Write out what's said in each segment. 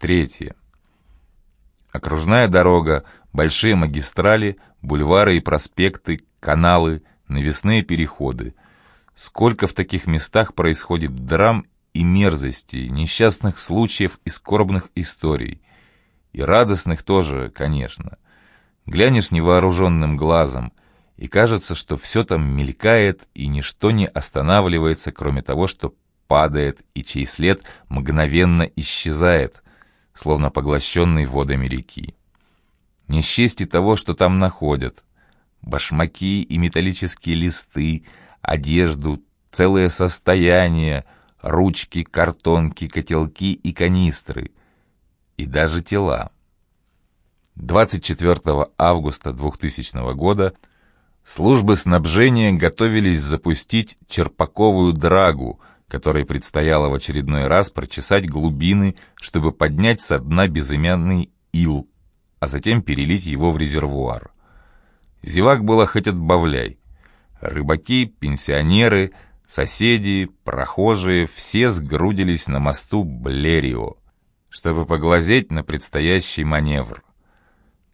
Третье. Окружная дорога, большие магистрали, бульвары и проспекты, каналы, навесные переходы. Сколько в таких местах происходит драм и мерзостей, несчастных случаев и скорбных историй. И радостных тоже, конечно. Глянешь невооруженным глазом, и кажется, что все там мелькает, и ничто не останавливается, кроме того, что падает, и чей след мгновенно исчезает, словно поглощенный водами реки. Не счесть того, что там находят. Башмаки и металлические листы, одежду, целое состояние, ручки, картонки, котелки и канистры. И даже тела. 24 августа 2000 года службы снабжения готовились запустить черпаковую драгу, которой предстояло в очередной раз прочесать глубины, чтобы поднять со дна безымянный ил, а затем перелить его в резервуар. Зевак было хоть отбавляй. Рыбаки, пенсионеры, соседи, прохожие — все сгрудились на мосту Блерио, чтобы поглазеть на предстоящий маневр.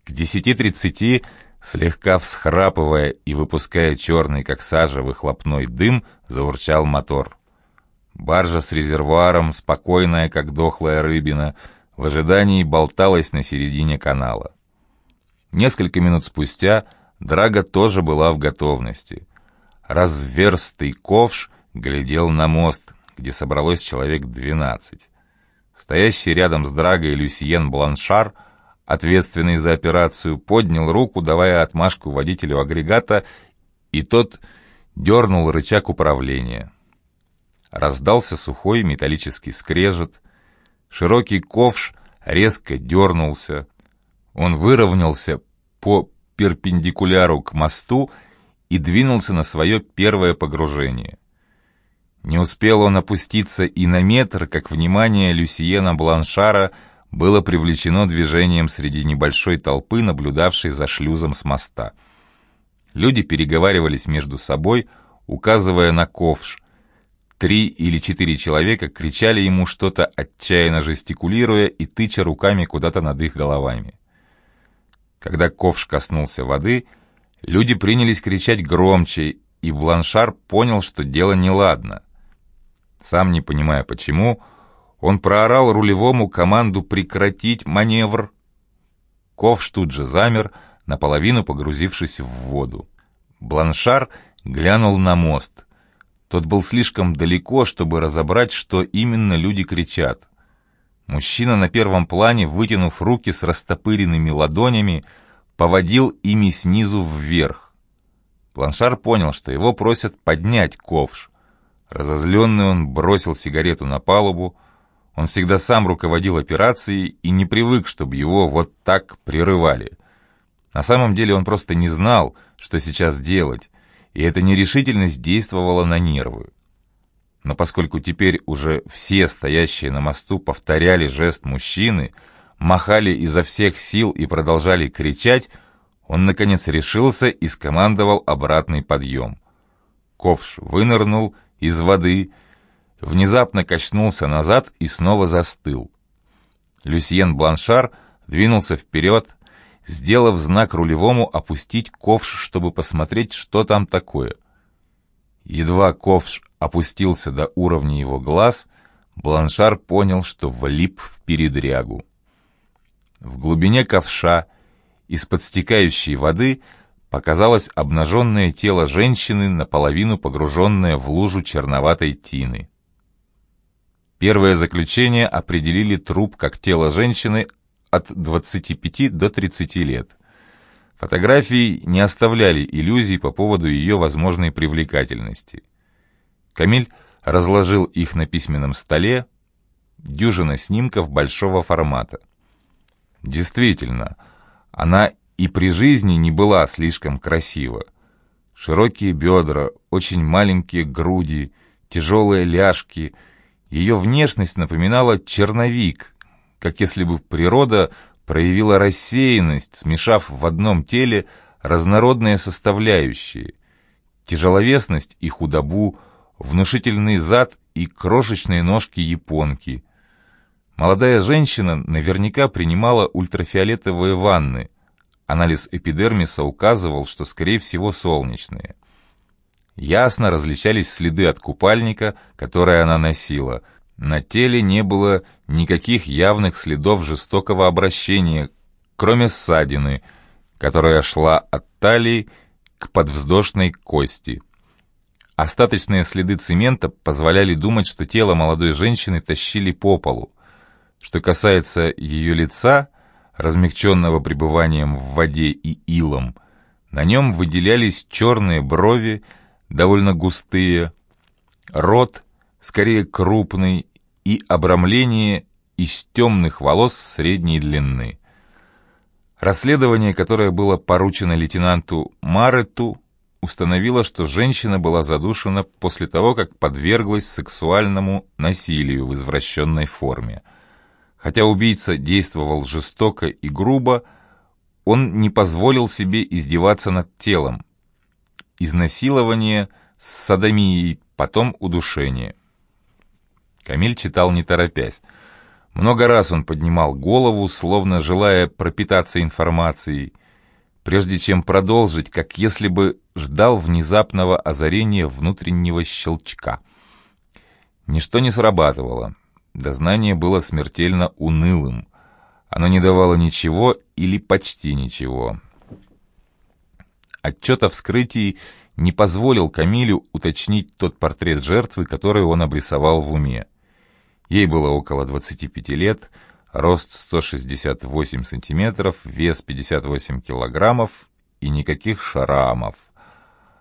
К 10.30, слегка всхрапывая и выпуская черный, как сажа, выхлопной дым, заурчал мотор. Баржа с резервуаром, спокойная, как дохлая рыбина, в ожидании болталась на середине канала. Несколько минут спустя Драга тоже была в готовности. Разверстый ковш глядел на мост, где собралось человек двенадцать. Стоящий рядом с Драгой Люсьен Бланшар — ответственный за операцию, поднял руку, давая отмашку водителю агрегата, и тот дернул рычаг управления. Раздался сухой металлический скрежет, широкий ковш резко дернулся, он выровнялся по перпендикуляру к мосту и двинулся на свое первое погружение. Не успел он опуститься и на метр, как внимание Люсиена Бланшара — было привлечено движением среди небольшой толпы, наблюдавшей за шлюзом с моста. Люди переговаривались между собой, указывая на ковш. Три или четыре человека кричали ему что-то, отчаянно жестикулируя и тыча руками куда-то над их головами. Когда ковш коснулся воды, люди принялись кричать громче, и Бланшар понял, что дело неладно. Сам не понимая почему, он проорал рулевому команду прекратить маневр. Ковш тут же замер, наполовину погрузившись в воду. Бланшар глянул на мост. Тот был слишком далеко, чтобы разобрать, что именно люди кричат. Мужчина на первом плане, вытянув руки с растопыренными ладонями, поводил ими снизу вверх. Бланшар понял, что его просят поднять ковш. Разозленный он бросил сигарету на палубу, он всегда сам руководил операцией и не привык, чтобы его вот так прерывали. На самом деле он просто не знал, что сейчас делать, и эта нерешительность действовала на нервы. Но поскольку теперь уже все стоящие на мосту повторяли жест мужчины, махали изо всех сил и продолжали кричать, он, наконец, решился и скомандовал обратный подъем. Ковш вынырнул из воды внезапно качнулся назад и снова застыл. Люсьен Бланшар двинулся вперед, сделав знак рулевому опустить ковш, чтобы посмотреть, что там такое. Едва ковш опустился до уровня его глаз, Бланшар понял, что влип в передрягу. В глубине ковша, из-под стекающей воды, показалось обнаженное тело женщины, наполовину погруженное в лужу черноватой тины. Первое заключение определили труп как тело женщины от 25 до 30 лет. Фотографии не оставляли иллюзий по поводу ее возможной привлекательности. Камиль разложил их на письменном столе, дюжина снимков большого формата. Действительно, она и при жизни не была слишком красива. Широкие бедра, очень маленькие груди, тяжелые ляжки — ее внешность напоминала черновик, как если бы природа проявила рассеянность, смешав в одном теле разнородные составляющие, тяжеловесность и худобу, внушительный зад и крошечные ножки японки. Молодая женщина наверняка принимала ультрафиолетовые ванны. Анализ эпидермиса указывал, что, скорее всего, солнечные. Ясно различались следы от купальника, который она носила. На теле не было никаких явных следов жестокого обращения, кроме ссадины, которая шла от талии к подвздошной кости. Остаточные следы цемента позволяли думать, что тело молодой женщины тащили по полу. Что касается ее лица, размягченного пребыванием в воде и илом, на нем выделялись черные брови, довольно густые, рот, скорее крупный, и обрамление из темных волос средней длины. Расследование, которое было поручено лейтенанту Марету, установило, что женщина была задушена после того, как подверглась сексуальному насилию в извращенной форме. Хотя убийца действовал жестоко и грубо, он не позволил себе издеваться над телом. Изнасилование с садомией, потом удушение. Камиль читал не торопясь. Много раз он поднимал голову, словно желая пропитаться информацией, прежде чем продолжить, как если бы ждал внезапного озарения внутреннего щелчка. Ничто не срабатывало. Дознание было смертельно унылым. Оно не давало ничего или почти ничего. Отчет о вскрытии не позволил Камилю уточнить тот портрет жертвы, который он обрисовал в уме. Ей было около 25 лет, рост 168 сантиметров, вес 58 килограммов и никаких шрамов.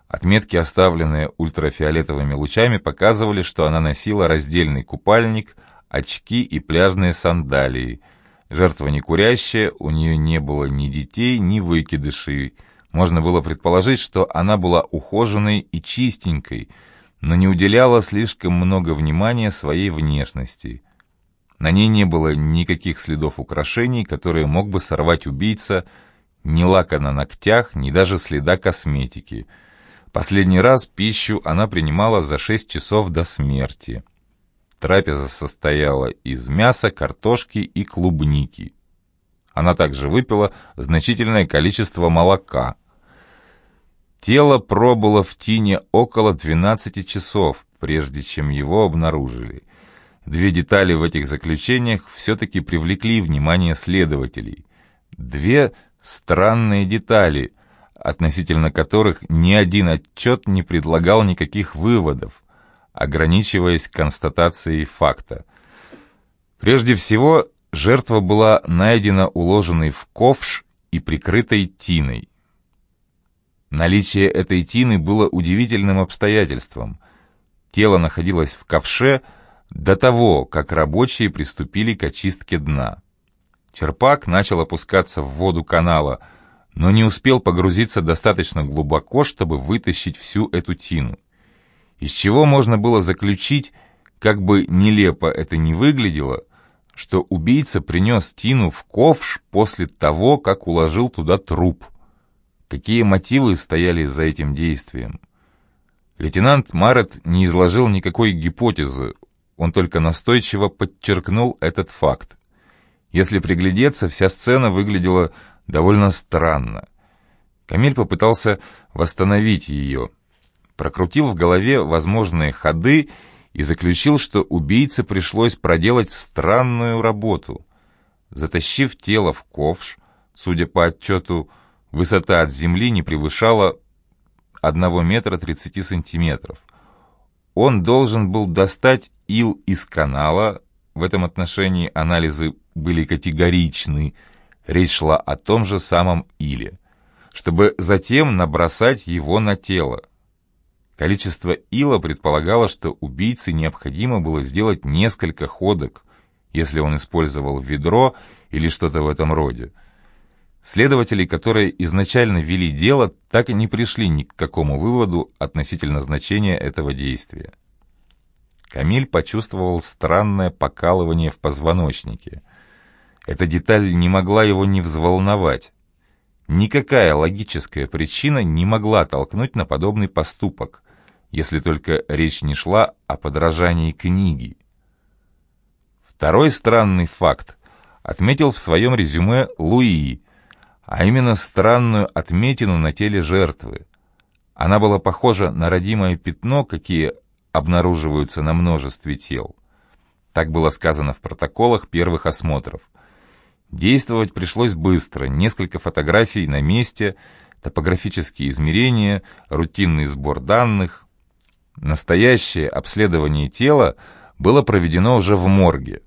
Отметки, оставленные ультрафиолетовыми лучами, показывали, что она носила раздельный купальник, очки и пляжные сандалии. Жертва не курящая, у нее не было ни детей, ни выкидышей. Можно было предположить, что она была ухоженной и чистенькой, но не уделяла слишком много внимания своей внешности. На ней не было никаких следов украшений, которые мог бы сорвать убийца, ни лака на ногтях, ни даже следа косметики. Последний раз пищу она принимала за 6 часов до смерти. Трапеза состояла из мяса, картошки и клубники. Она также выпила значительное количество молока. Тело пробыло в тине около 12 часов, прежде чем его обнаружили. Две детали в этих заключениях все-таки привлекли внимание следователей. Две странные детали, относительно которых ни один отчет не предлагал никаких выводов ограничиваясь констатацией факта. Прежде всего, жертва была найдена уложенной в ковш и прикрытой тиной. Наличие этой тины было удивительным обстоятельством. Тело находилось в ковше до того, как рабочие приступили к очистке дна. Черпак начал опускаться в воду канала, но не успел погрузиться достаточно глубоко, чтобы вытащить всю эту тину из чего можно было заключить, как бы нелепо это ни выглядело, что убийца принес Тину в ковш после того, как уложил туда труп. Какие мотивы стояли за этим действием? Лейтенант Марет не изложил никакой гипотезы, он только настойчиво подчеркнул этот факт. Если приглядеться, вся сцена выглядела довольно странно. Камиль попытался восстановить ее – прокрутил в голове возможные ходы и заключил, что убийце пришлось проделать странную работу. Затащив тело в ковш, судя по отчету, высота от земли не превышала 1 метра 30 сантиметров. Он должен был достать ил из канала, в этом отношении анализы были категоричны, речь шла о том же самом иле, чтобы затем набросать его на тело. Количество ила предполагало, что убийце необходимо было сделать несколько ходок, если он использовал ведро или что-то в этом роде. Следователи, которые изначально вели дело, так и не пришли ни к какому выводу относительно значения этого действия. Камиль почувствовал странное покалывание в позвоночнике. Эта деталь не могла его не взволновать. Никакая логическая причина не могла толкнуть на подобный поступок, если только речь не шла о подражании книги. Второй странный факт отметил в своем резюме Луи, а именно странную отметину на теле жертвы. Она была похожа на родимое пятно, какие обнаруживаются на множестве тел. Так было сказано в протоколах первых осмотров. Действовать пришлось быстро, несколько фотографий на месте, топографические измерения, рутинный сбор данных. Настоящее обследование тела было проведено уже в морге.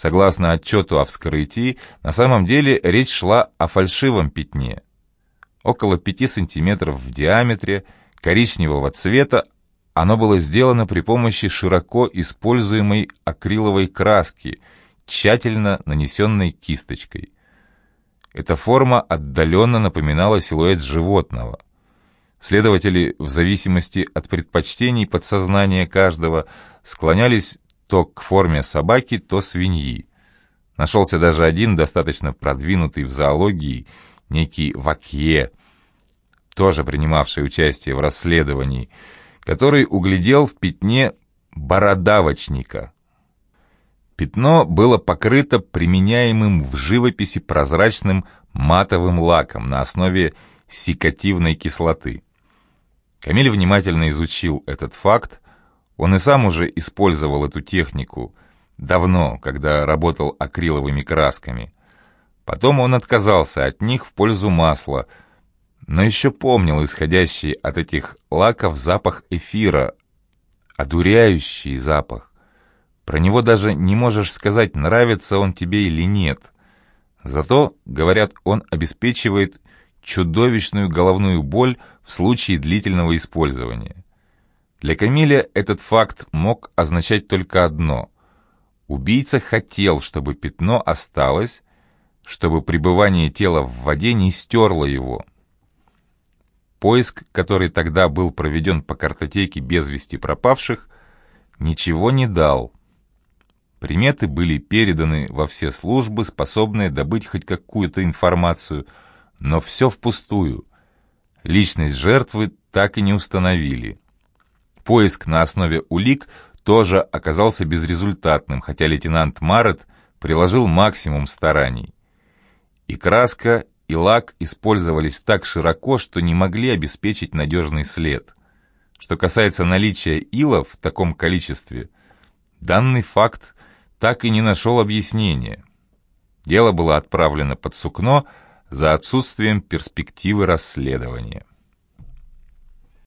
Согласно отчету о вскрытии, на самом деле речь шла о фальшивом пятне. Около 5 сантиметров в диаметре, коричневого цвета, оно было сделано при помощи широко используемой акриловой краски, тщательно нанесенной кисточкой. Эта форма отдаленно напоминала силуэт животного. Следователи, в зависимости от предпочтений подсознания каждого, склонялись то к форме собаки, то свиньи. Нашелся даже один достаточно продвинутый в зоологии, некий Вакье, тоже принимавший участие в расследовании, который углядел в пятне бородавочника. Пятно было покрыто применяемым в живописи прозрачным матовым лаком на основе сикативной кислоты. Камиль внимательно изучил этот факт, он и сам уже использовал эту технику давно, когда работал акриловыми красками. Потом он отказался от них в пользу масла, но еще помнил исходящий от этих лаков запах эфира, одуряющий запах. Про него даже не можешь сказать, нравится он тебе или нет. Зато, говорят, он обеспечивает чудовищную головную боль в случае длительного использования. Для Камиля этот факт мог означать только одно. Убийца хотел, чтобы пятно осталось, чтобы пребывание тела в воде не стерло его. Поиск, который тогда был проведен по картотеке без вести пропавших, ничего не дал. Приметы были переданы во все службы, способные добыть хоть какую-то информацию, но все впустую. Личность жертвы так и не установили. Поиск на основе улик тоже оказался безрезультатным, хотя лейтенант Марет приложил максимум стараний. И краска, и лак использовались так широко, что не могли обеспечить надежный след. Что касается наличия ила в таком количестве, данный факт так и не нашел объяснения. Дело было отправлено под сукно за отсутствием перспективы расследования.